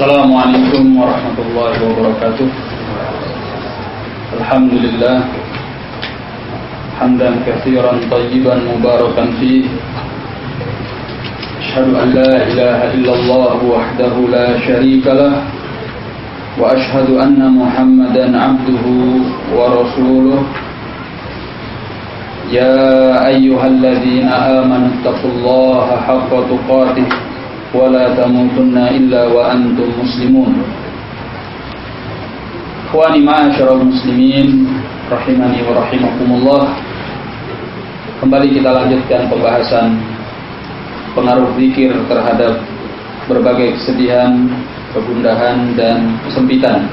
السلام عليكم ورحمة الله وبركاته. الحمد لله. حمدا كثيرا طيبا مباركا فيه. أشهد أن لا إله إلا الله وحده لا شريك له وأشهد أن محمدا عبده ورسوله. يا أيها الذين آمنوا اتقوا الله حق تقاته. ولا تموتن إلا وأنتم مسلمون Ikhwani ma'asyiral muslimin rahimani wa rahimakumullah. Kembali kita lanjutkan pembahasan pengaruh zikir terhadap berbagai kesedihan, kegundahan dan kesempitan.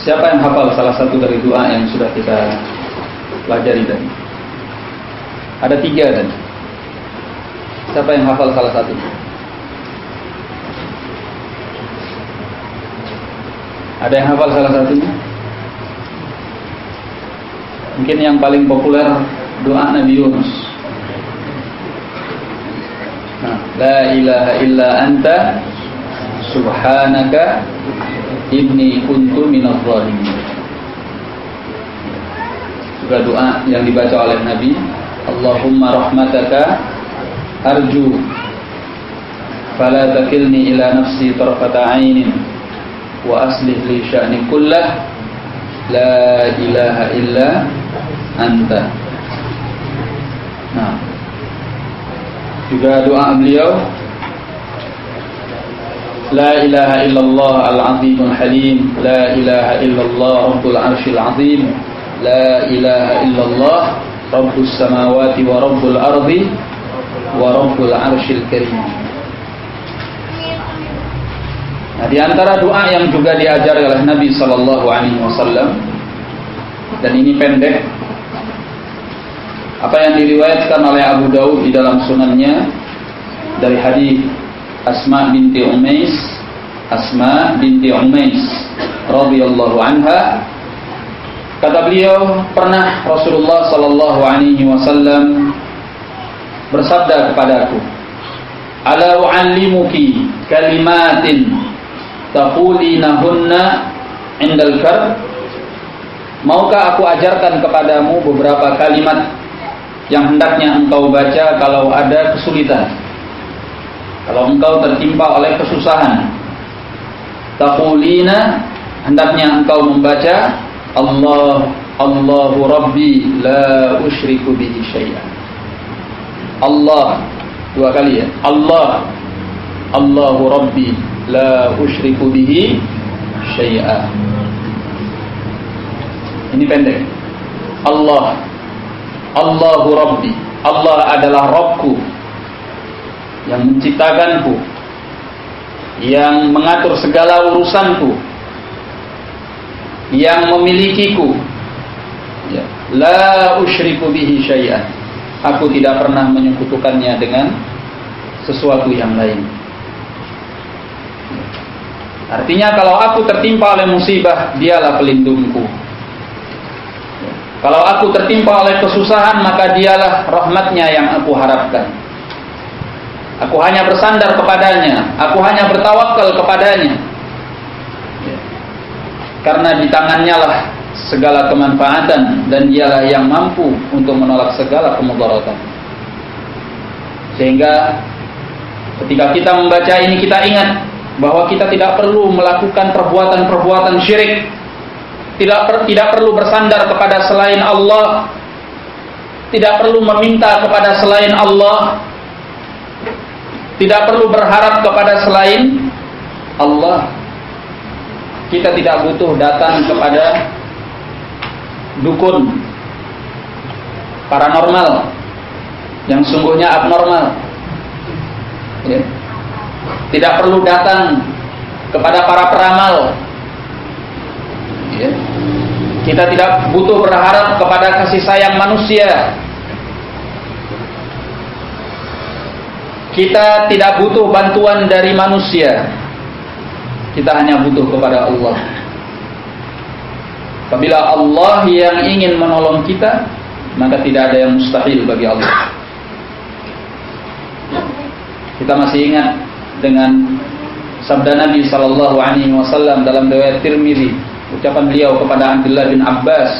Siapa yang hafal salah satu dari doa yang sudah kita pelajari tadi? Ada tiga tadi. Siapa yang hafal salah satu? Ada yang hafal salah satunya? Mungkin yang paling populer doa Nabi Yunus. Nah, la ilaha illa anta subhanaka inni kuntu dhalimin. Juga doa yang dibaca oleh Nabi, Allahumma rahmataka arju. Fala takilni ila nafsi tarfata 'ainin. Wa aslih li sya'ni kullah. La ilaha illa anta. Nah. Juga doa beliau. La ilaha illallah al-azimul halim. La ilaha illallah rabbul arshil azim. La ilaha illallah rabbus samawati wa rabbul ardi Wa rabbul arshil karim. Nah, di antara doa yang juga diajar oleh Nabi Shallallahu Alaihi Wasallam dan ini pendek, apa yang diriwayatkan oleh Abu Daud di dalam sunannya dari hadis Asma binti Umais, Asma binti Umais radhiyallahu anha kata beliau pernah Rasulullah Shallallahu Alaihi Wasallam bersabda kepadaku, "Ala u'allimuki kalimatin taqulinahunna indal kar Maukah aku ajarkan kepadamu beberapa kalimat yang hendaknya engkau baca kalau ada kesulitan? Kalau engkau tertimpa oleh kesusahan Taqulina hendaknya engkau membaca Allah Allahu Rabbi la usyriku bihi syai'an Allah dua kali ya Allah Allahu Rabbi la usyriku bihi syai'a. Ini pendek. Allah Allahu Rabbi. Allah adalah Rabbku yang menciptakanku, yang mengatur segala urusanku, yang memilikiku. Ya. La usyriku bihi syai'an. Aku tidak pernah menyekutukannya dengan sesuatu yang lain. Artinya kalau aku tertimpa oleh musibah, dialah pelindungku. Kalau aku tertimpa oleh kesusahan, maka dialah rahmatnya yang aku harapkan. Aku hanya bersandar kepadanya, aku hanya bertawakal kepadanya. Karena di tangannya lah segala kemanfaatan dan dialah yang mampu untuk menolak segala kemudaratan. Sehingga ketika kita membaca ini kita ingat bahwa kita tidak perlu melakukan perbuatan-perbuatan syirik. Tidak per, tidak perlu bersandar kepada selain Allah. Tidak perlu meminta kepada selain Allah. Tidak perlu berharap kepada selain Allah kita tidak butuh datang kepada dukun paranormal yang sungguhnya abnormal ya tidak perlu datang kepada para peramal. Ya. Kita tidak butuh berharap kepada kasih sayang manusia. Kita tidak butuh bantuan dari manusia. Kita hanya butuh kepada Allah. Apabila Allah yang ingin menolong kita, maka tidak ada yang mustahil bagi Allah. Kita masih ingat dengan sabda Nabi sallallahu alaihi dalam riwayat Tirmizi, ucapan beliau kepada Abdullah bin Abbas,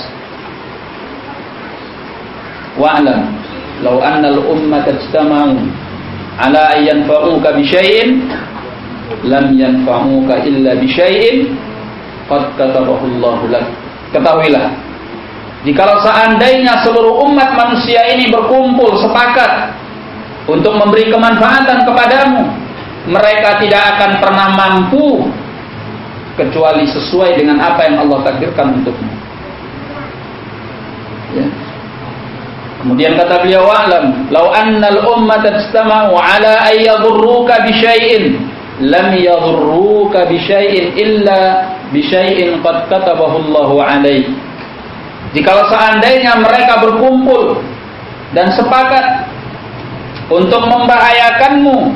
"Wa'lam law anna al-ummata ijtama'u ala an yanfa'uka bi lam yanfa'uka illa bi syai'in qad katabahu Allah lak." Ketahuilah, jikalau seandainya seluruh umat manusia ini berkumpul sepakat untuk memberi kemanfaatan kepadamu mereka tidak akan pernah mampu kecuali sesuai dengan apa yang Allah takdirkan untukmu ya. kemudian kata beliau wa'lam law annal ummata istama'u ala an yadhurruka bi syai'in lam yadhurruka bi syai'in illa bi syai'in qad katabahu Allah 'alaik jikalau seandainya mereka berkumpul dan sepakat untuk membahayakanmu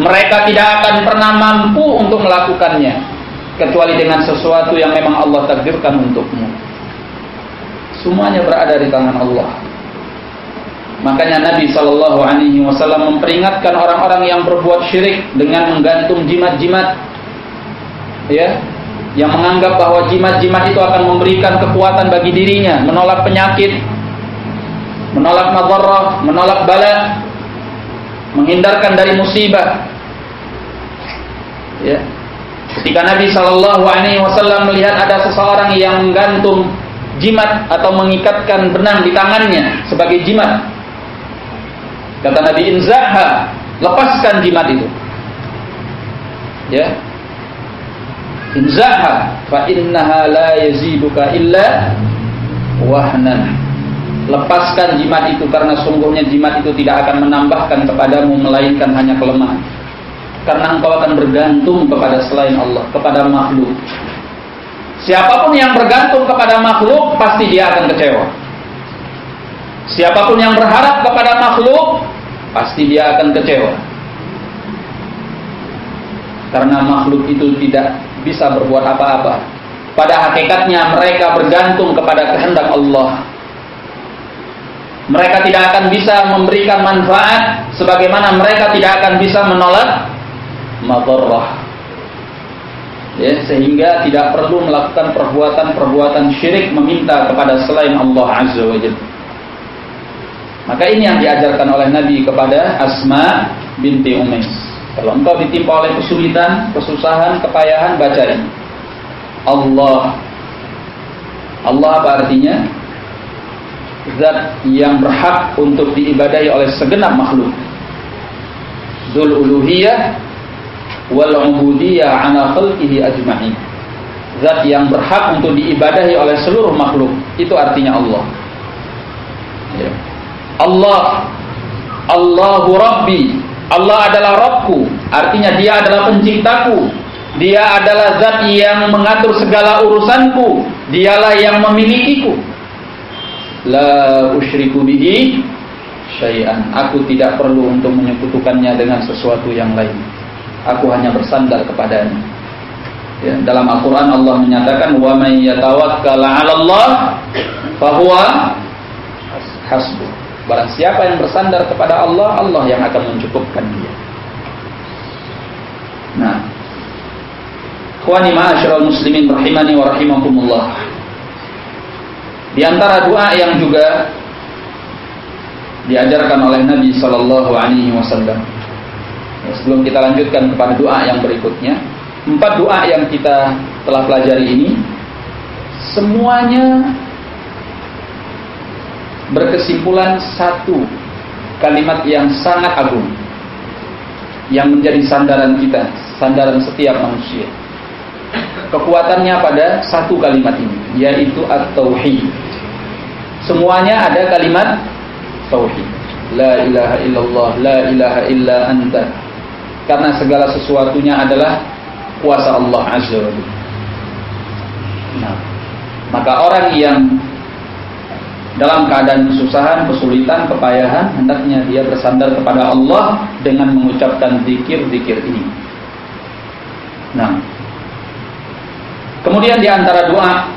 mereka tidak akan pernah mampu untuk melakukannya kecuali dengan sesuatu yang memang Allah takdirkan untukmu. Semuanya berada di tangan Allah makanya Nabi Shallallahu Alaihi Wasallam memperingatkan orang-orang yang berbuat syirik dengan menggantung jimat-jimat ya yang menganggap bahwa jimat-jimat itu akan memberikan kekuatan bagi dirinya menolak penyakit menolak madarrah menolak bala menghindarkan dari musibah. Ya. Ketika Nabi Shallallahu Alaihi Wasallam melihat ada seseorang yang menggantung jimat atau mengikatkan benang di tangannya sebagai jimat, kata Nabi Inzaha, lepaskan jimat itu. Ya, Inzaha, fa innaha la yaziduka illa wahnan. Lepaskan jimat itu karena sungguhnya jimat itu tidak akan menambahkan kepadamu melainkan hanya kelemahan. Karena engkau akan bergantung kepada selain Allah kepada makhluk. Siapa pun yang bergantung kepada makhluk pasti dia akan kecewa siapa pun yang berharap kepada makhluk pasti dia akan kecewa karena makhluk itu tidak bisa berbuat apa-apa pada hakikatnya mereka bergantung kepada kehendak Allah mereka tidak akan bisa memberikan manfaat sebagaimana mereka tidak akan bisa menolak madarrah. Ya, sehingga tidak perlu melakukan perbuatan-perbuatan syirik meminta kepada selain Allah Azza wa Jalla. Maka ini yang diajarkan oleh Nabi kepada Asma binti Umais. Kalau engkau ditimpa oleh kesulitan, kesusahan, kepayahan, baca ini. Allah. Allah apa artinya? zat yang berhak untuk diibadahi oleh segenap makhluk. Dzul uluhiyah wal ubudiyah ala khalqihi ajma'in. Zat yang berhak untuk diibadahi oleh seluruh makhluk. Itu artinya Allah. Ya. Allah Allahu Rabbi. Allah adalah Rabbku. Artinya dia adalah penciptaku. Dia adalah zat yang mengatur segala urusanku. Dialah yang memilikiku la usyriku bihi syai'an. Aku tidak perlu untuk menyekutukannya dengan sesuatu yang lain. Aku hanya bersandar kepadanya. Ya, dalam Al-Qur'an Allah menyatakan wa may yatawakkal 'ala Allah fahuwa hasbuh. Barang siapa yang bersandar kepada Allah, Allah yang akan mencukupkan dia. Nah, Ikhwani ma'asyiral muslimin rahimani wa rahimakumullah. Di antara doa yang juga diajarkan oleh Nabi Shallallahu Alaihi Wasallam. Ya, sebelum kita lanjutkan kepada doa yang berikutnya, empat doa yang kita telah pelajari ini semuanya berkesimpulan satu kalimat yang sangat agung yang menjadi sandaran kita, sandaran setiap manusia. Kekuatannya pada satu kalimat ini, yaitu at-tauhid. Semuanya ada kalimat tauhid. La ilaha illallah, la ilaha illa anta. Karena segala sesuatunya adalah kuasa Allah Azza wa Nah, maka orang yang dalam keadaan kesusahan, kesulitan, kepayahan, hendaknya dia bersandar kepada Allah dengan mengucapkan zikir-zikir ini. Nah, kemudian di antara doa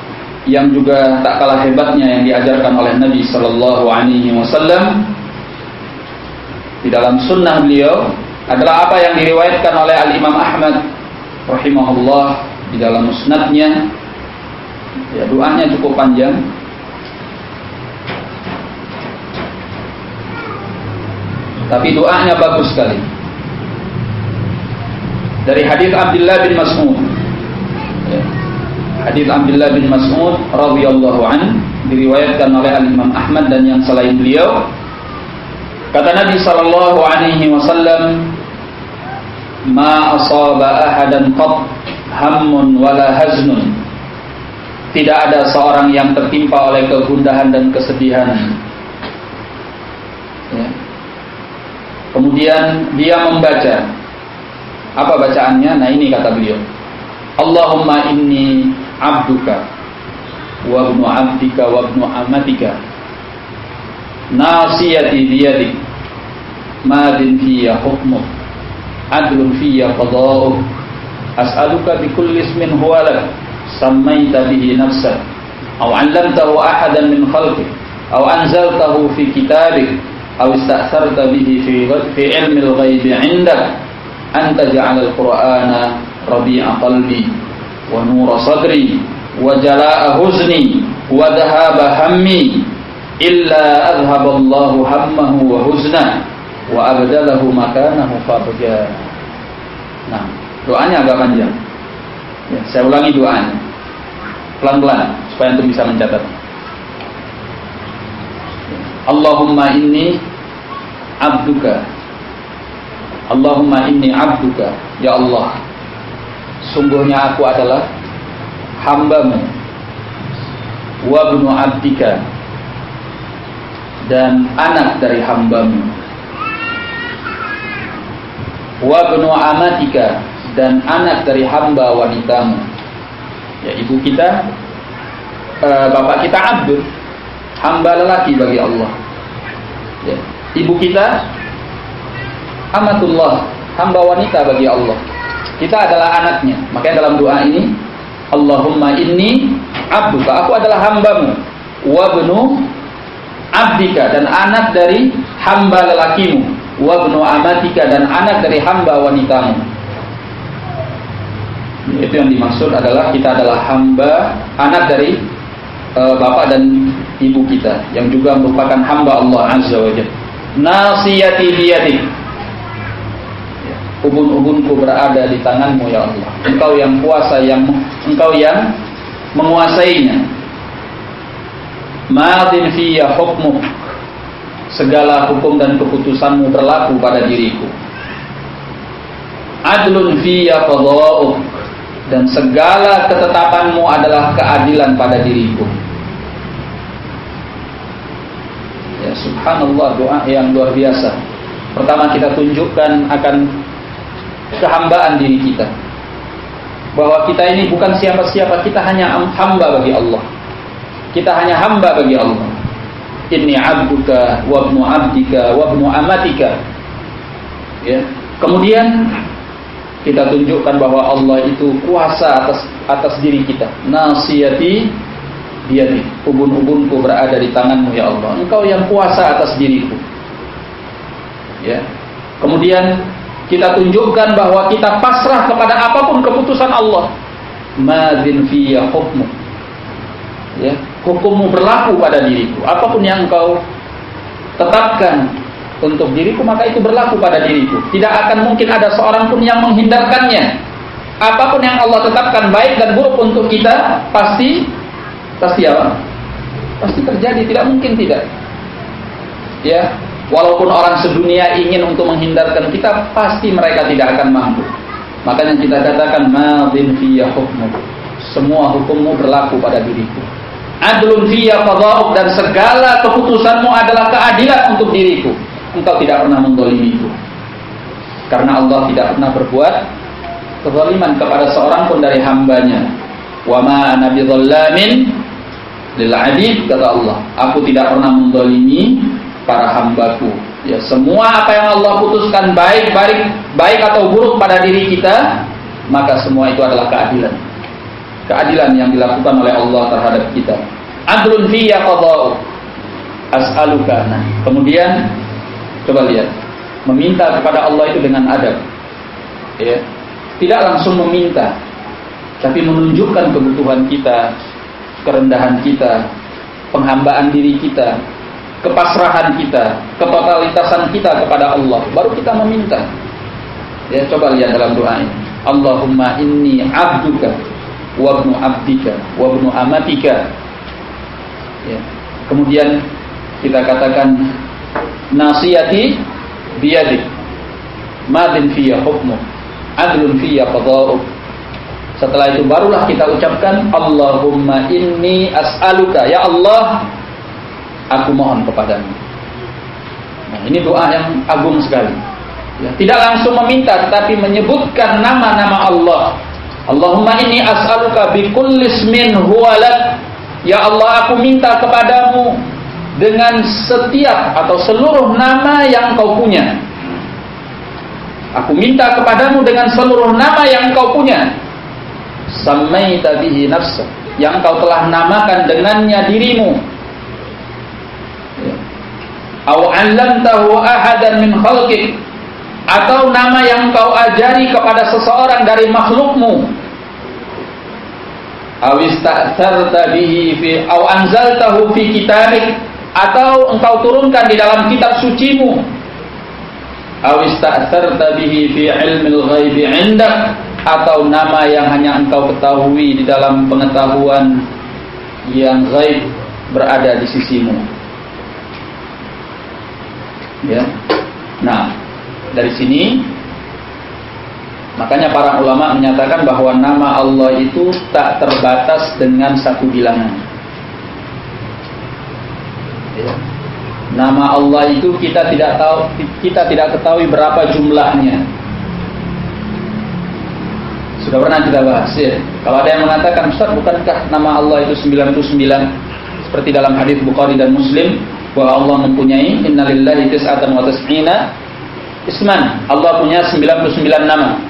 yang juga tak kalah hebatnya yang diajarkan oleh Nabi Sallallahu Alaihi Wasallam di dalam sunnah beliau adalah apa yang diriwayatkan oleh Al Imam Ahmad rahimahullah di dalam musnadnya. Ya, doanya cukup panjang. Tapi doanya bagus sekali. Dari hadis Abdullah bin Mas'ud. Ya. Hadis Abdullah bin Mas'ud radhiyallahu an diriwayatkan oleh Al Imam Ahmad dan yang selain beliau. Kata Nabi sallallahu alaihi wasallam, "Ma asaba ahadan qat hammun wala haznun." Tidak ada seorang yang tertimpa oleh kegundahan dan kesedihan. Ya. Kemudian dia membaca. Apa bacaannya? Nah ini kata beliau. Allahumma inni abduka wa ibnu abdika wa ibnu amatika. Nasiyati biyadik madin fiyya hukmuk adlun fiyya qada'uk. As'aluka bi kulli ismin huwa lak. Sammaita bihi nafsak. Aw 'allamtahu ahadan min khalqik. Aw anzaltahu fi kitabik ilmi al-ghaib 'indak an taj'al al-qur'ana rabi'a qalbi wa nura sadri wa jala'a huzni wa dhahaba hammi illa adhhaba Allahu hammahu wa huzna wa abdalahu makanahu farja. Nah, doanya agak panjang. Ya, saya ulangi doanya. Pelan-pelan supaya antum bisa mencatat. Allahumma inni abduka. Allahumma inni abduka Ya Allah. Sungguhnya aku adalah hambamu. Wabnu abdika. Dan anak dari hambamu. Wabnu amatika dan anak dari hamba wanitamu. Ya ibu kita e, bapak kita abdul hamba lelaki bagi Allah. Ya. ibu kita amatullah hamba wanita bagi Allah. Kita adalah anaknya. Makanya dalam doa ini Allahumma inni abduka. Aku adalah hambamu. Wabnu abdika dan anak dari hamba lelakimu. Wabnu amatika dan anak dari hamba wanitamu. Itu yang dimaksud adalah kita adalah hamba anak dari e, bapak dan ibu kita yang juga merupakan hamba Allah azza wajalla nasiyati biyadik ubun-ubunku berada di tanganmu ya Allah. Engkau yang kuasa yang engkau yang menguasainya. Madin fiyya hukmuk. Segala hukum dan keputusanmu berlaku pada diriku. Adlun fiyya qada'uk. Dan segala ketetapanmu adalah keadilan pada diriku. Ya subhanallah doa yang luar biasa. Pertama kita tunjukkan akan kehambaan diri kita. Bahwa kita ini bukan siapa-siapa, kita hanya hamba bagi Allah. Kita hanya hamba bagi Allah. Inni abduka wa ibnu abdika wa ibnu amatika. Ya. Kemudian kita tunjukkan bahwa Allah itu kuasa atas atas diri kita. Nasiyati biyadi. Ubun-ubunku berada di tanganmu ya Allah. Engkau yang kuasa atas diriku. Ya. Kemudian kita tunjukkan bahwa kita pasrah kepada apa pun keputusan Allah. Madzin fiyya hukmu. Ya, hukummu berlaku pada diriku. Apa pun yang engkau tetapkan untuk diriku maka itu berlaku pada diriku. Tidak akan mungkin ada seorang pun yang menghindarkannya. Apa pun yang Allah tetapkan baik dan buruk untuk kita pasti pasti apa? Pasti terjadi, tidak mungkin tidak. Ya, Walaupun orang sedunia ingin untuk menghindarkan kita, pasti mereka tidak akan mampu. Makanya kita katakan madin fiyya hukmu. Semua hukummu berlaku pada diriku. Adlun fiyya qada'uk dan segala keputusanmu adalah keadilan untuk diriku. Engkau tidak pernah mendolimiku. Karena Allah tidak pernah berbuat kezaliman kepada seorang pun dari hambanya. Wa ma ana bidzallamin lil kata Allah. Aku tidak pernah mendolimi para hambaku. Ya, semua apa yang Allah putuskan baik, baik, baik atau buruk pada diri kita, maka semua itu adalah keadilan. Keadilan yang dilakukan oleh Allah terhadap kita. Adlun fiyya qada'u. As'aluka. Nah, kemudian coba lihat. meminta kepada Allah itu dengan adab. Ya. Tidak langsung meminta, tapi menunjukkan kebutuhan kita, kerendahan kita, penghambaan diri kita, kepasrahan kita, ketotalitasan kita kepada Allah. Baru kita meminta. Ya, coba lihat dalam doa ini. Allahumma inni abduka wa ibnu abdika wa ibnu amatika. Ya. Kemudian kita katakan nasiyati biyadik madin fiyya hukmu adlun fiyya qada'uk setelah itu barulah kita ucapkan Allahumma inni as'aluka. Ya Allah aku mohon kepadamu. Nah ini doa yang agung sekali. Ya, tidak langsung meminta tetapi menyebutkan nama-nama Allah. Allahumma inni as'aluka bi kulli ismin huwalak ya Allah aku minta kepadamu dengan setiap atau seluruh nama yang kau punya. Aku minta kepadamu dengan seluruh nama yang kau punya. Samaita bihi nafsa yang kau telah namakan dengannya dirimu. Au 'allamtahu ahadan min khalqik. Atau nama yang kau ajari kepada seseorang dari makhlukmu. Aw ista'tharta bihi fi au anzaltahu fi kitabik. Atau engkau turunkan di dalam kitab sucimu. Aw ista'tharta bihi fi ilmil ghaibi 'indak atau nama yang hanya engkau ketahui di dalam pengetahuan yang gaib berada di sisimu ya nah dari sini makanya para ulama menyatakan bahwa nama Allah itu tak terbatas dengan satu bilangan Ya. Nama Allah itu kita tidak tahu kita tidak ketahui berapa jumlahnya. Sudah pernah kita bahas ya. Kalau ada yang mengatakan Ustaz bukankah nama Allah itu 99 seperti dalam hadis Bukhari dan Muslim bahwa Allah mempunyai innalillahi tis'atan wa tis'ina isman. Allah punya 99 nama.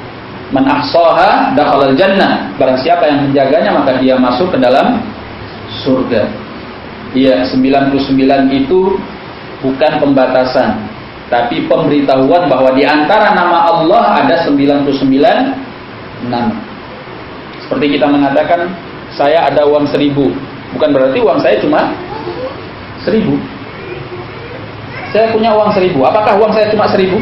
Man ahsaha dakhalal jannah. Barang siapa yang menjaganya maka dia masuk ke dalam surga. Iya, 99 itu bukan pembatasan, tapi pemberitahuan bahwa di antara nama Allah ada 99 nama. Seperti kita mengatakan, saya ada uang seribu, bukan berarti uang saya cuma seribu. Saya punya uang seribu, apakah uang saya cuma seribu?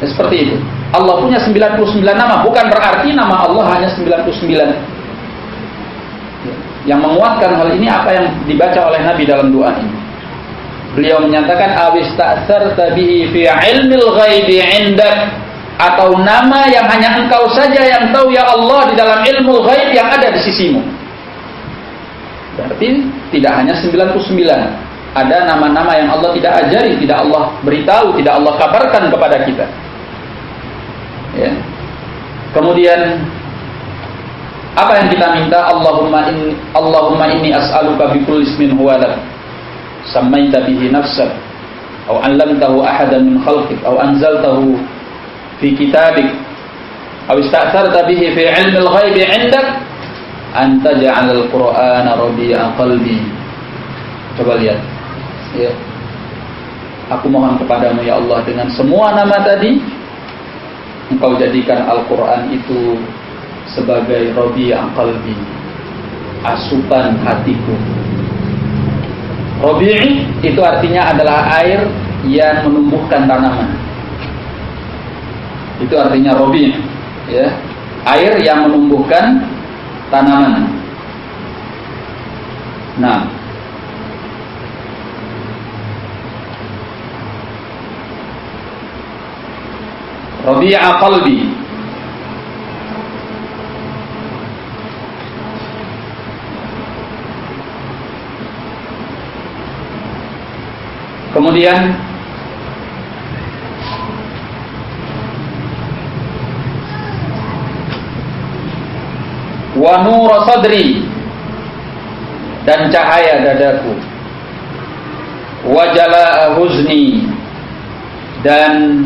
Ya, seperti itu. Allah punya 99 nama, bukan berarti nama Allah hanya 99 yang menguatkan hal ini apa yang dibaca oleh Nabi dalam doa ini. Beliau menyatakan awis ta'tsarta bihi fi ilmil ghaibi 'indak atau nama yang hanya engkau saja yang tahu ya Allah di dalam ilmu ghaib yang ada di sisimu. Berarti tidak hanya 99. Ada nama-nama yang Allah tidak ajari, tidak Allah beritahu, tidak Allah kabarkan kepada kita. Ya. Kemudian apa yang kita minta? Allahumma inni Allahumma inni as'aluka bi kulli ismin huwa lak. Sammaita bihi nafsak aw 'allamtahu ahadan min khalqik aw anzaltahu aw ista'tharta bihi fi 'ilmi al-ghaib 'indak an taj'al al-Qur'ana rabi'a qalbi. Coba lihat. Ya. Aku mohon kepadamu ya Allah dengan semua nama tadi engkau jadikan Al-Qur'an itu sebagai yang qalbi asupan hatiku Robi itu artinya adalah air yang menumbuhkan tanaman itu artinya robi ya. Air yang menumbuhkan tanaman. Nah. Rabi'a qalbi. Kemudian wa nur sadri dan cahaya dadaku wa jala huzni dan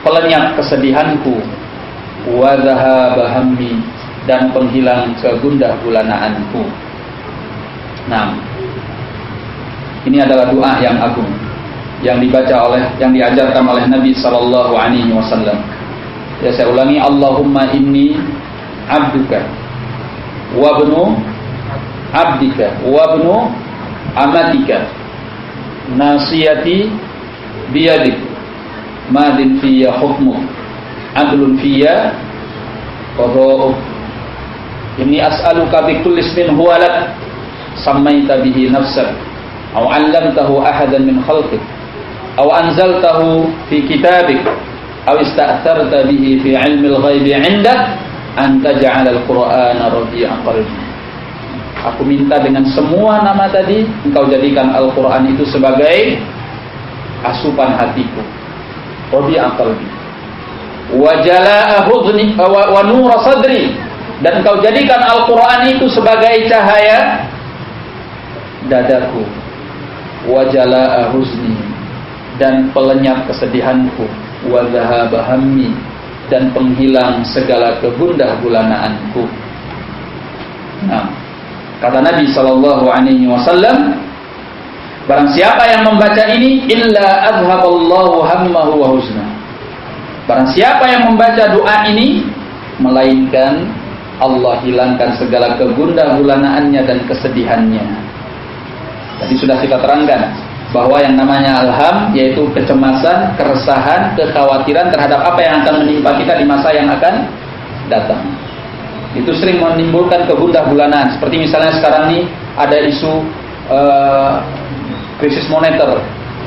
pelenyap kesedihanku wa hammi dan penghilang kegundah gulanaanku. Nah, ini adalah doa yang agung. yang dibaca oleh yang diajarkan oleh Nabi sallallahu alaihi wasallam. Ya saya ulangi Allahumma inni abduka wa ibnu abdika wa ibnu amatika nasiyati biyadik madin fiyya hukmuk adlun fiyya qada'uk inni as'aluka bi kulli ismin huwa lak sammaita bihi nafsak aw 'allamtahu ahadan min khalqik aw anzaltahu fi kitabik aw ista'tharta bihi fi 'ilmi al-ghaibi 'indak an taj'al al-Qur'ana rabi'a qalbi Aku minta dengan semua nama tadi engkau jadikan Al-Qur'an itu sebagai asupan hatiku. Rabi'a qalbi. Wa jala'a hudni wa nur sadri dan engkau jadikan Al-Qur'an itu sebagai cahaya dadaku. Wa jala'a huzni dan pelenyap kesedihanku wa dhahaba hammi dan penghilang segala kegundah gulanaanku. Nah, kata Nabi sallallahu alaihi wasallam, barang siapa yang membaca ini illa adhaballahu hammahu wa huzna. Barang siapa yang membaca doa ini melainkan Allah hilangkan segala kegundah gulanaannya dan kesedihannya. Tadi sudah kita terangkan bahwa yang namanya alham yaitu kecemasan, keresahan, kekhawatiran terhadap apa yang akan menimpa kita di masa yang akan datang. Itu sering menimbulkan kegundah bulanan. Seperti misalnya sekarang ini ada isu uh, krisis moneter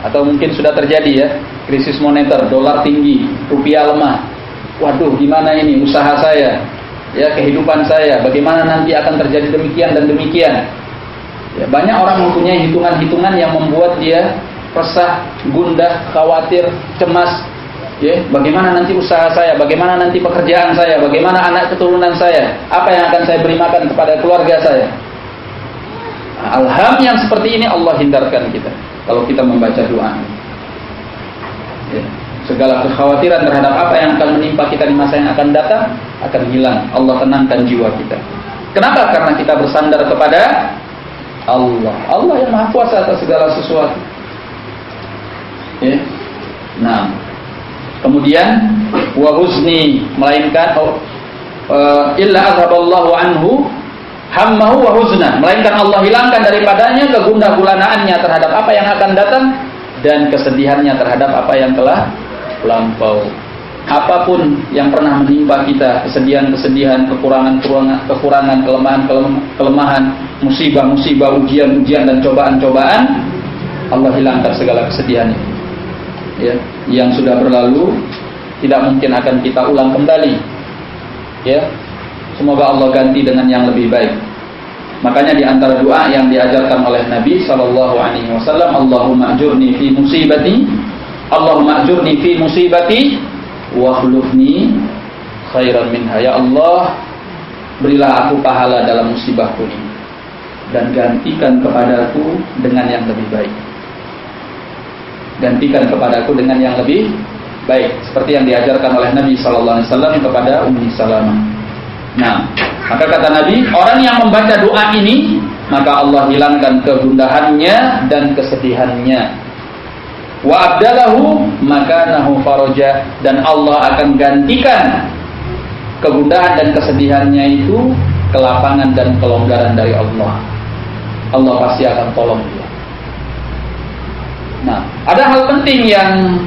atau mungkin sudah terjadi ya krisis moneter, dolar tinggi, rupiah lemah. Waduh, gimana ini usaha saya? Ya, kehidupan saya, bagaimana nanti akan terjadi demikian dan demikian. Ya, banyak orang mempunyai hitungan-hitungan yang membuat dia resah, gundah, khawatir, cemas. Ya, bagaimana nanti usaha saya, bagaimana nanti pekerjaan saya, bagaimana anak keturunan saya, apa yang akan saya beri makan kepada keluarga saya. Nah, alham yang seperti ini Allah hindarkan kita kalau kita membaca doa. Ya, segala kekhawatiran terhadap apa yang akan menimpa kita di masa yang akan datang akan hilang. Allah tenangkan jiwa kita. Kenapa? Karena kita bersandar kepada Allah. Allah yang maha kuasa atas segala sesuatu. Ya. Nah, kemudian wahuzni melainkan oh, uh, illa azaballahu anhu hammahu wa huzna melainkan Allah hilangkan daripadanya kegundah gulanaannya terhadap apa yang akan datang dan kesedihannya terhadap apa yang telah lampau apa pun yang pernah menimpa kita, kesedihan-kesedihan, kekurangan-kekurangan, kekurangan, kelemahan-kelemahan, musibah-musibah, ujian-ujian dan cobaan-cobaan, Allah hilangkan segala kesedihan itu. Ya, yang sudah berlalu tidak mungkin akan kita ulang kembali. Ya. Semoga Allah ganti dengan yang lebih baik. Makanya di antara doa yang diajarkan oleh Nabi sallallahu alaihi wasallam, Allahumma ajurni fi musibati, Allahumma ajurni fi musibati wakhlufni khairan minha. Ya Allah berilah aku pahala dalam musibahku ini. Dan gantikan kepadaku dengan yang lebih baik. Gantikan kepadaku dengan yang lebih baik. Seperti yang diajarkan oleh Nabi wasallam kepada Ummi Salamah. Nah maka kata Nabi orang yang membaca doa ini maka Allah hilangkan kegundahannya dan kesedihannya wa abdalahu makanahu faraja dan Allah akan gantikan kegundahan dan kesedihannya itu kelapangan dan kelonggaran dari Allah. Allah pasti akan tolong dia. Nah, ada hal penting yang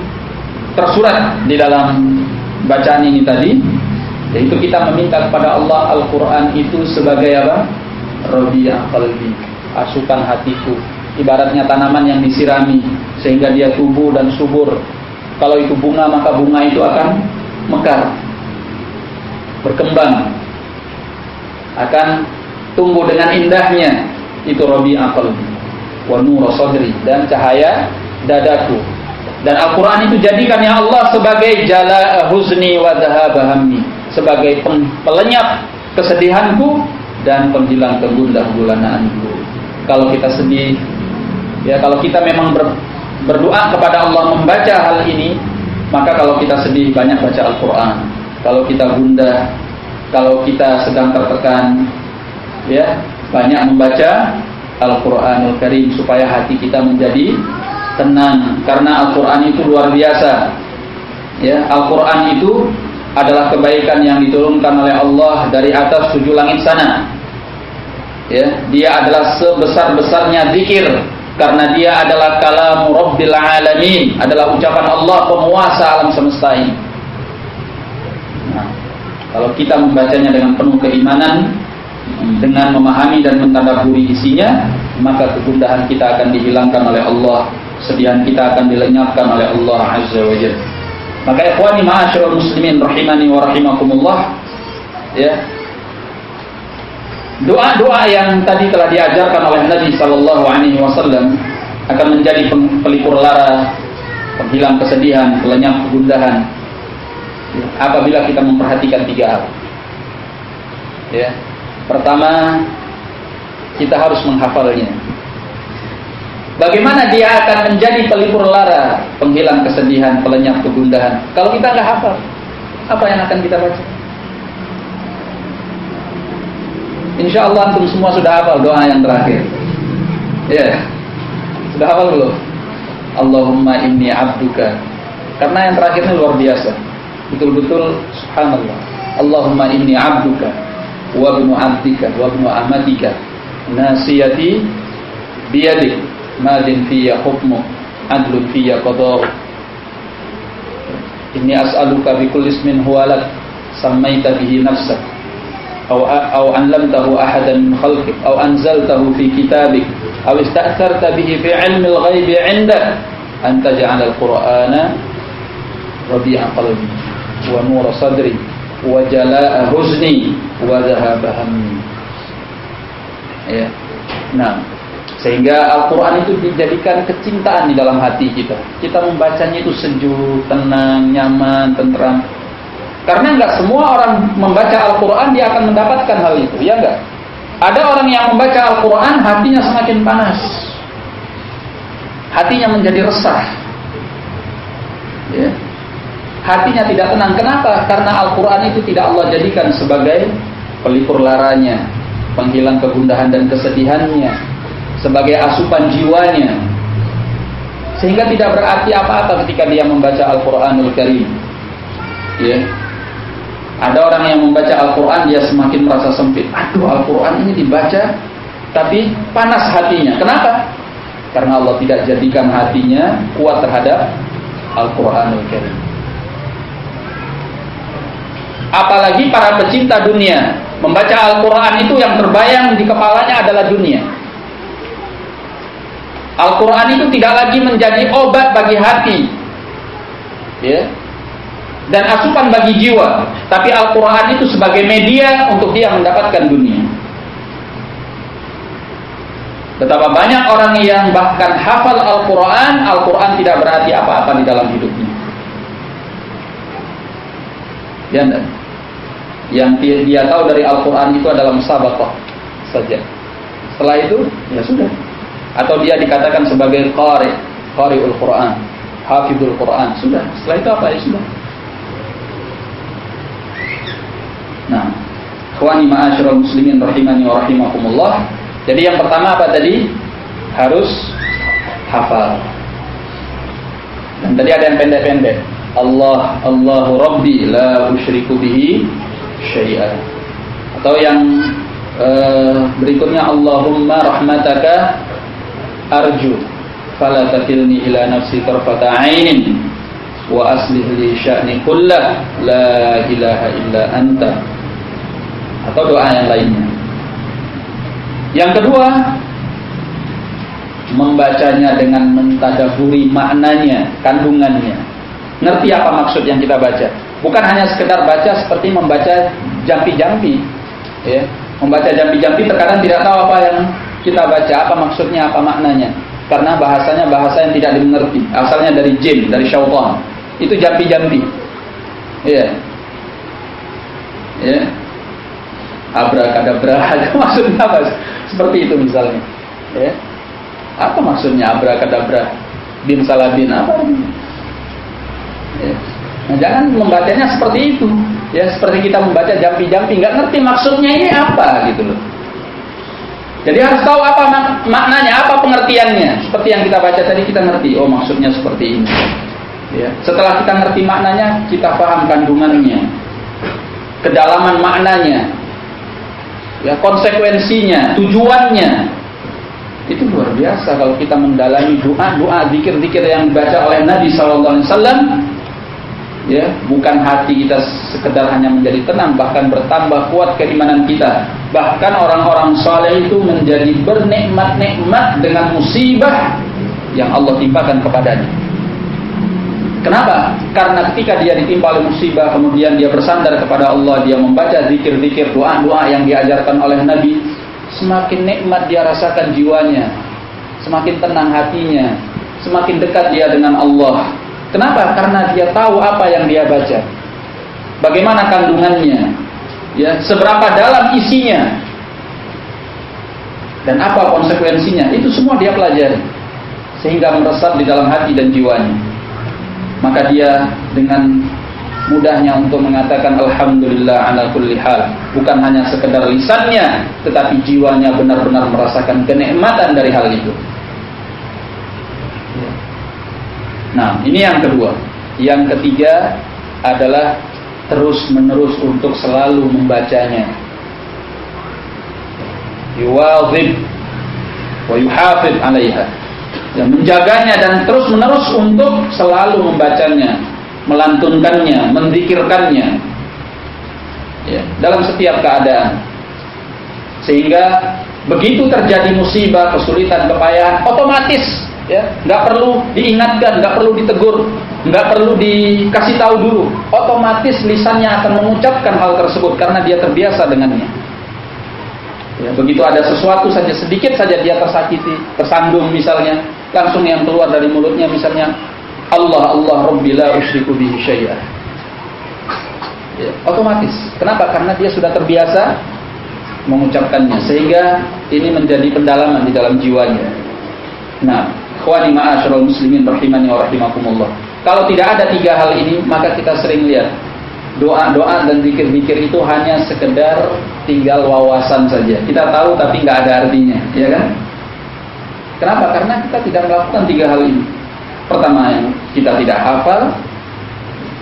tersurat di dalam bacaan ini tadi, yaitu kita meminta kepada Allah Al-Quran itu sebagai apa? Robiah qalbi, asukan hatiku, ibaratnya tanaman yang disirami sehingga dia tumbuh dan subur. Kalau itu bunga maka bunga itu akan mekar, berkembang, akan tumbuh dengan indahnya. Itu Robi Akal, wa nur sadri dan cahaya dadaku. Dan Al-Quran itu jadikan ya Allah sebagai jala huzni wa hammi, sebagai pelenyap kesedihanku dan penghilang kegundah gulanaanku. Kalau kita sedih, Ya, kalau kita memang ber, berdoa kepada Allah membaca hal ini, maka kalau kita sedih banyak baca Al-Qur'an. Kalau kita gundah, kalau kita sedang tertekan, ya, banyak membaca Al-Qur'anul Karim supaya hati kita menjadi tenang karena Al-Qur'an itu luar biasa. Ya, Al-Qur'an itu adalah kebaikan yang diturunkan oleh Allah dari atas tujuh langit sana. Ya, dia adalah sebesar-besarnya zikir karena dia adalah kalam Rabbil Alamin, adalah ucapan Allah penguasa alam semesta ini. Nah, kalau kita membacanya dengan penuh keimanan, dengan memahami dan mentadaburi isinya, maka kegundahan kita akan dihilangkan oleh Allah, kesedihan kita akan dilenyapkan oleh Allah Azza wa Jalla. Maka ikhwani ma'asyiral muslimin rahimani wa rahimakumullah, ya, Doa-doa yang tadi telah diajarkan oleh Nabi Sallallahu Alaihi Wasallam akan menjadi pelipur lara, penghilang kesedihan, pelenyap kegundahan. Apabila kita memperhatikan tiga hal. Ya, pertama kita harus menghafalnya. Bagaimana dia akan menjadi pelipur lara, penghilang kesedihan, pelenyap kegundahan? Kalau kita nggak hafal, apa yang akan kita baca? Insya Allah antum semua sudah hafal doa yang terakhir. Ya, yeah. sudah hafal belum? Allahumma inni abduka. Karena yang terakhirnya luar biasa. Betul-betul subhanallah. Allahumma inni abduka wa ibnu abdika wa ibnu amatika nasiyati biyadik madin fiyya hukmu adlun fiyya qada'u Inni as'aluka bi kulli ismin huwa lak sammaita bihi nafsak أو أو علمته أحدا من خلقك أو أنزلته في كتابك أو استأثرت به في علم الغيب عندك أن تجعل القرآن ربيع قلبي ونور صدري وجلاء حزني وذهاب همي ya. Nah, sehingga Al-Quran itu dijadikan kecintaan di dalam hati kita. Kita membacanya itu sejuk, tenang, nyaman, tentram. karena nggak semua orang membaca Al-Quran dia akan mendapatkan hal itu, ya enggak? Ada orang yang membaca Al-Quran hatinya semakin panas, hatinya menjadi resah, ya. hatinya tidak tenang. Kenapa? Karena Al-Quran itu tidak Allah jadikan sebagai pelipur laranya, penghilang kegundahan dan kesedihannya, sebagai asupan jiwanya, sehingga tidak berarti apa-apa ketika dia membaca Al-Quranul Karim. Ya, ada orang yang membaca Al-Quran dia semakin merasa sempit. Aduh Al-Quran ini dibaca tapi panas hatinya. Kenapa? Karena Allah tidak jadikan hatinya kuat terhadap Al-Quranul Karim. Apalagi para pecinta dunia membaca Al-Quran itu yang terbayang di kepalanya adalah dunia. Al-Quran itu tidak lagi menjadi obat bagi hati. Ya, dan asupan bagi jiwa. Tapi Al-Quran itu sebagai media untuk dia mendapatkan dunia. Betapa banyak orang yang bahkan hafal Al-Quran, Al-Quran tidak berarti apa-apa di dalam hidupnya. Ya, yang dia tahu dari Al-Quran itu adalah musabaqah saja. Setelah itu, ya sudah. Atau dia dikatakan sebagai qari, qari'ul Quran, hafidul Quran, sudah. Setelah itu apa ya sudah. Nah, khawani ma'asyiral muslimin rahimani wa rahimakumullah. Jadi yang pertama apa tadi? Harus hafal. Dan tadi ada yang pendek-pendek. Allah Allahu Rabbi la usyriku bihi syai'an. Atau yang uh, berikutnya Allahumma rahmataka arju fala takilni ila nafsi tarfata ainin wa aslih li sya'ni kullah la ilaha illa anta atau doa yang lainnya. Yang kedua, membacanya dengan mentadaburi maknanya, kandungannya. Ngerti apa maksud yang kita baca? Bukan hanya sekedar baca seperti membaca jampi-jampi. Ya. Membaca jampi-jampi terkadang tidak tahu apa yang kita baca, apa maksudnya, apa maknanya. Karena bahasanya bahasa yang tidak dimengerti. Asalnya dari jin, dari syaitan. Itu jampi-jampi. Ya. Ya abrakadabra maksudnya apa? Seperti itu misalnya. Ya. Apa maksudnya abrakadabra bin salabin apa ya. nah, jangan membacanya seperti itu. Ya seperti kita membaca jampi-jampi. Nggak ngerti maksudnya ini apa gitu loh. Jadi harus tahu apa mak maknanya, apa pengertiannya. Seperti yang kita baca tadi kita ngerti, oh maksudnya seperti ini. Ya. Setelah kita ngerti maknanya, kita paham kandungannya, kedalaman maknanya, ya konsekuensinya, tujuannya. Itu luar biasa kalau kita mendalami doa-doa, zikir-zikir yang dibaca oleh Nabi SAW ya bukan hati kita sekedar hanya menjadi tenang bahkan bertambah kuat keimanan kita. Bahkan orang-orang soleh itu menjadi bernikmat-nikmat dengan musibah yang Allah timpakan kepadanya kenapa? karena ketika dia ditimpa oleh musibah kemudian dia bersandar kepada Allah dia membaca zikir-zikir doa-doa yang diajarkan oleh Nabi semakin nikmat dia rasakan jiwanya semakin tenang hatinya semakin dekat dia dengan Allah Kenapa? Karena dia tahu apa yang dia baca. Bagaimana kandungannya? Ya, seberapa dalam isinya? Dan apa konsekuensinya? Itu semua dia pelajari. Sehingga meresap di dalam hati dan jiwanya. Maka dia dengan mudahnya untuk mengatakan alhamdulillah ala kulli hal. Bukan hanya sekedar lisannya, tetapi jiwanya benar-benar merasakan kenikmatan dari hal itu. Nah, ini yang kedua. Yang ketiga adalah terus-menerus untuk selalu membacanya. Yuwazib wa yuhafid 'alaiha. Ya, menjaganya dan terus-menerus untuk selalu membacanya, melantunkannya, menzikirkannya. Ya, dalam setiap keadaan. Sehingga begitu terjadi musibah, kesulitan, kepayahan, otomatis ya nggak perlu diingatkan nggak perlu ditegur nggak perlu dikasih tahu dulu otomatis lisannya akan mengucapkan hal tersebut karena dia terbiasa dengannya ya, begitu ada sesuatu saja sedikit saja dia tersakiti tersandung misalnya langsung yang keluar dari mulutnya misalnya Allah Allah Rabbi la usyriku bihi ya, otomatis. Kenapa? Karena dia sudah terbiasa mengucapkannya sehingga ini menjadi pendalaman di dalam jiwanya. Nah Ikhwani ma'asyiral muslimin rahimani wa rahimakumullah. Kalau tidak ada tiga hal ini, maka kita sering lihat doa-doa dan zikir-zikir itu hanya sekedar tinggal wawasan saja. Kita tahu tapi nggak ada artinya, ya kan? Kenapa? Karena kita tidak melakukan tiga hal ini. Pertama, kita tidak hafal.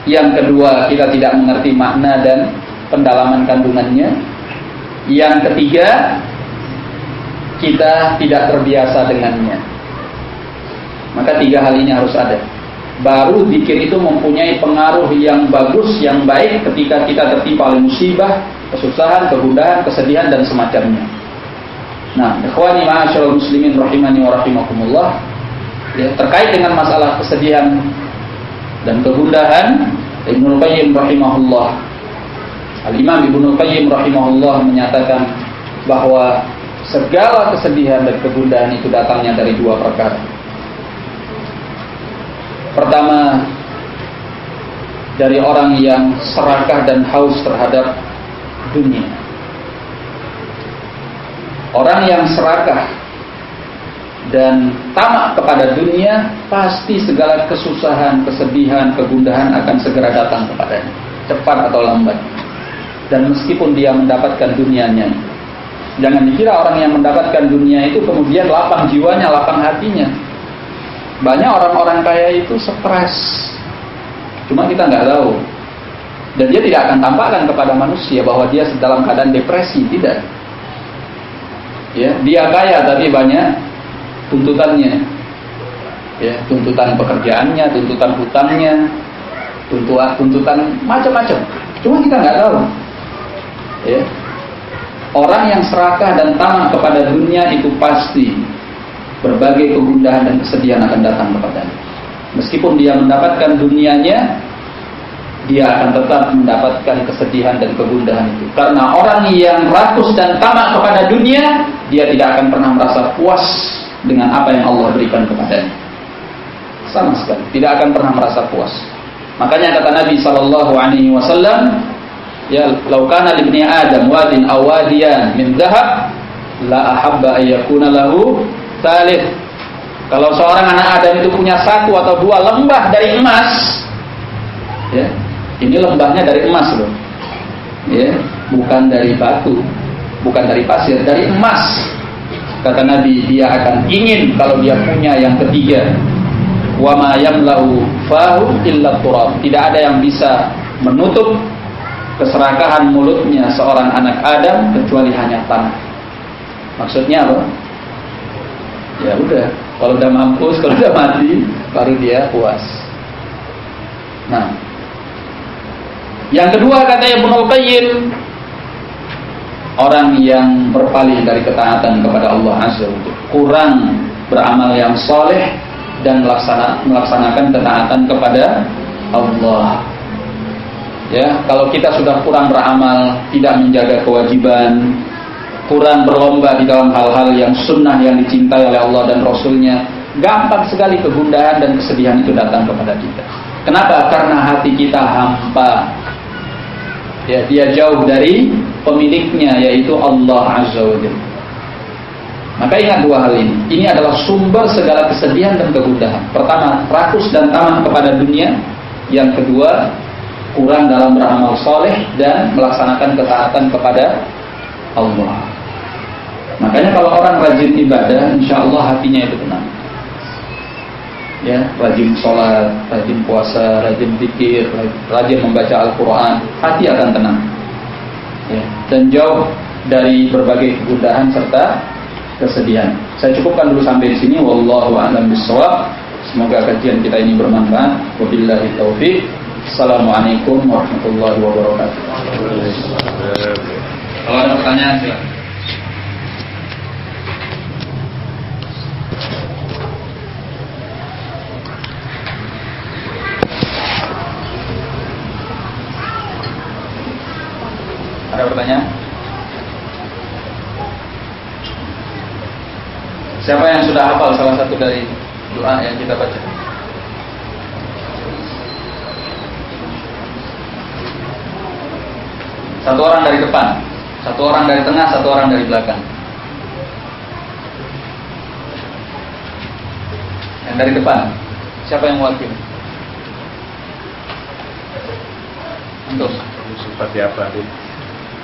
Yang kedua, kita tidak mengerti makna dan pendalaman kandungannya. Yang ketiga, kita tidak terbiasa dengannya. Maka tiga hal ini harus ada. Baru zikir itu mempunyai pengaruh yang bagus, yang baik ketika kita tertimpa oleh musibah, kesusahan, kegundahan, kesedihan dan semacamnya. Nah, ikhwani ma'asyiral muslimin rahimani wa rahimakumullah. Ya, terkait dengan masalah kesedihan dan kegundahan, Ibnu Qayyim rahimahullah Al-Imam Ibnu Qayyim rahimahullah menyatakan bahwa segala kesedihan dan kegundahan itu datangnya dari dua perkara. Pertama, dari orang yang serakah dan haus terhadap dunia. Orang yang serakah dan tamak kepada dunia, pasti segala kesusahan, kesedihan, kegundahan akan segera datang kepadanya, cepat atau lambat. Dan meskipun dia mendapatkan dunianya, jangan dikira orang yang mendapatkan dunia itu kemudian lapang jiwanya, lapang hatinya banyak orang-orang kaya itu stres. Cuma kita nggak tahu. Dan dia tidak akan tampakkan kepada manusia bahwa dia dalam keadaan depresi, tidak. Ya, dia kaya tapi banyak tuntutannya. Ya, tuntutan pekerjaannya, tuntutan hutangnya, tuntutan tuntutan macam-macam. Cuma kita nggak tahu. Ya. Orang yang serakah dan tamak kepada dunia itu pasti berbagai kegundahan dan kesedihan akan datang kepadanya. Meskipun dia mendapatkan dunianya, dia akan tetap mendapatkan kesedihan dan kegundahan itu. Karena orang yang rakus dan tamak kepada dunia, dia tidak akan pernah merasa puas dengan apa yang Allah berikan kepadanya. Sama sekali, tidak akan pernah merasa puas. Makanya kata Nabi Shallallahu Alaihi Wasallam, ya laukana libni Adam wadin awadian min dahab la ahabba ayyakuna lahu Salih. Kalau seorang anak Adam itu punya satu atau dua lembah dari emas, ya, ini lembahnya dari emas loh, ya, bukan dari batu, bukan dari pasir, dari emas. kata Nabi dia akan ingin kalau dia punya yang ketiga. Wa ma yamlau fahu illa turab. Tidak ada yang bisa menutup keserakahan mulutnya seorang anak Adam kecuali hanya tanah. Maksudnya apa ya udah kalau udah mampus kalau udah mati baru dia puas nah yang kedua kata Ibnu Qayyim orang yang berpaling dari ketaatan kepada Allah Azza wa kurang beramal yang soleh dan melaksana, melaksanakan ketaatan kepada Allah. Ya, kalau kita sudah kurang beramal, tidak menjaga kewajiban, kurang berlomba di dalam hal-hal yang sunnah yang dicintai oleh Allah dan Rasulnya, gampang sekali kegundahan dan kesedihan itu datang kepada kita. Kenapa? Karena hati kita hampa. Ya, dia jauh dari pemiliknya yaitu Allah Azza wa Jalla. Maka ingat dua hal ini. Ini adalah sumber segala kesedihan dan kegundahan. Pertama, rakus dan tamak kepada dunia. Yang kedua, kurang dalam beramal soleh dan melaksanakan ketaatan kepada Allah. Makanya kalau orang rajin ibadah, insya Allah hatinya itu tenang. Ya, rajin sholat, rajin puasa, rajin pikir, rajin membaca Al-Quran, hati akan tenang. Ya, dan jauh dari berbagai kegundahan serta kesedihan. Saya cukupkan dulu sampai di sini. Wallahu a'lam bishawab. Semoga kajian kita ini bermanfaat. Wabillahi taufik. Assalamualaikum warahmatullahi wabarakatuh. Kalau ada pertanyaan silakan. Pertanyaan? Siapa yang sudah hafal salah satu dari doa yang kita baca? Satu orang dari depan, satu orang dari tengah, satu orang dari belakang. Yang dari depan, siapa yang mewakili? Untuk seperti apa?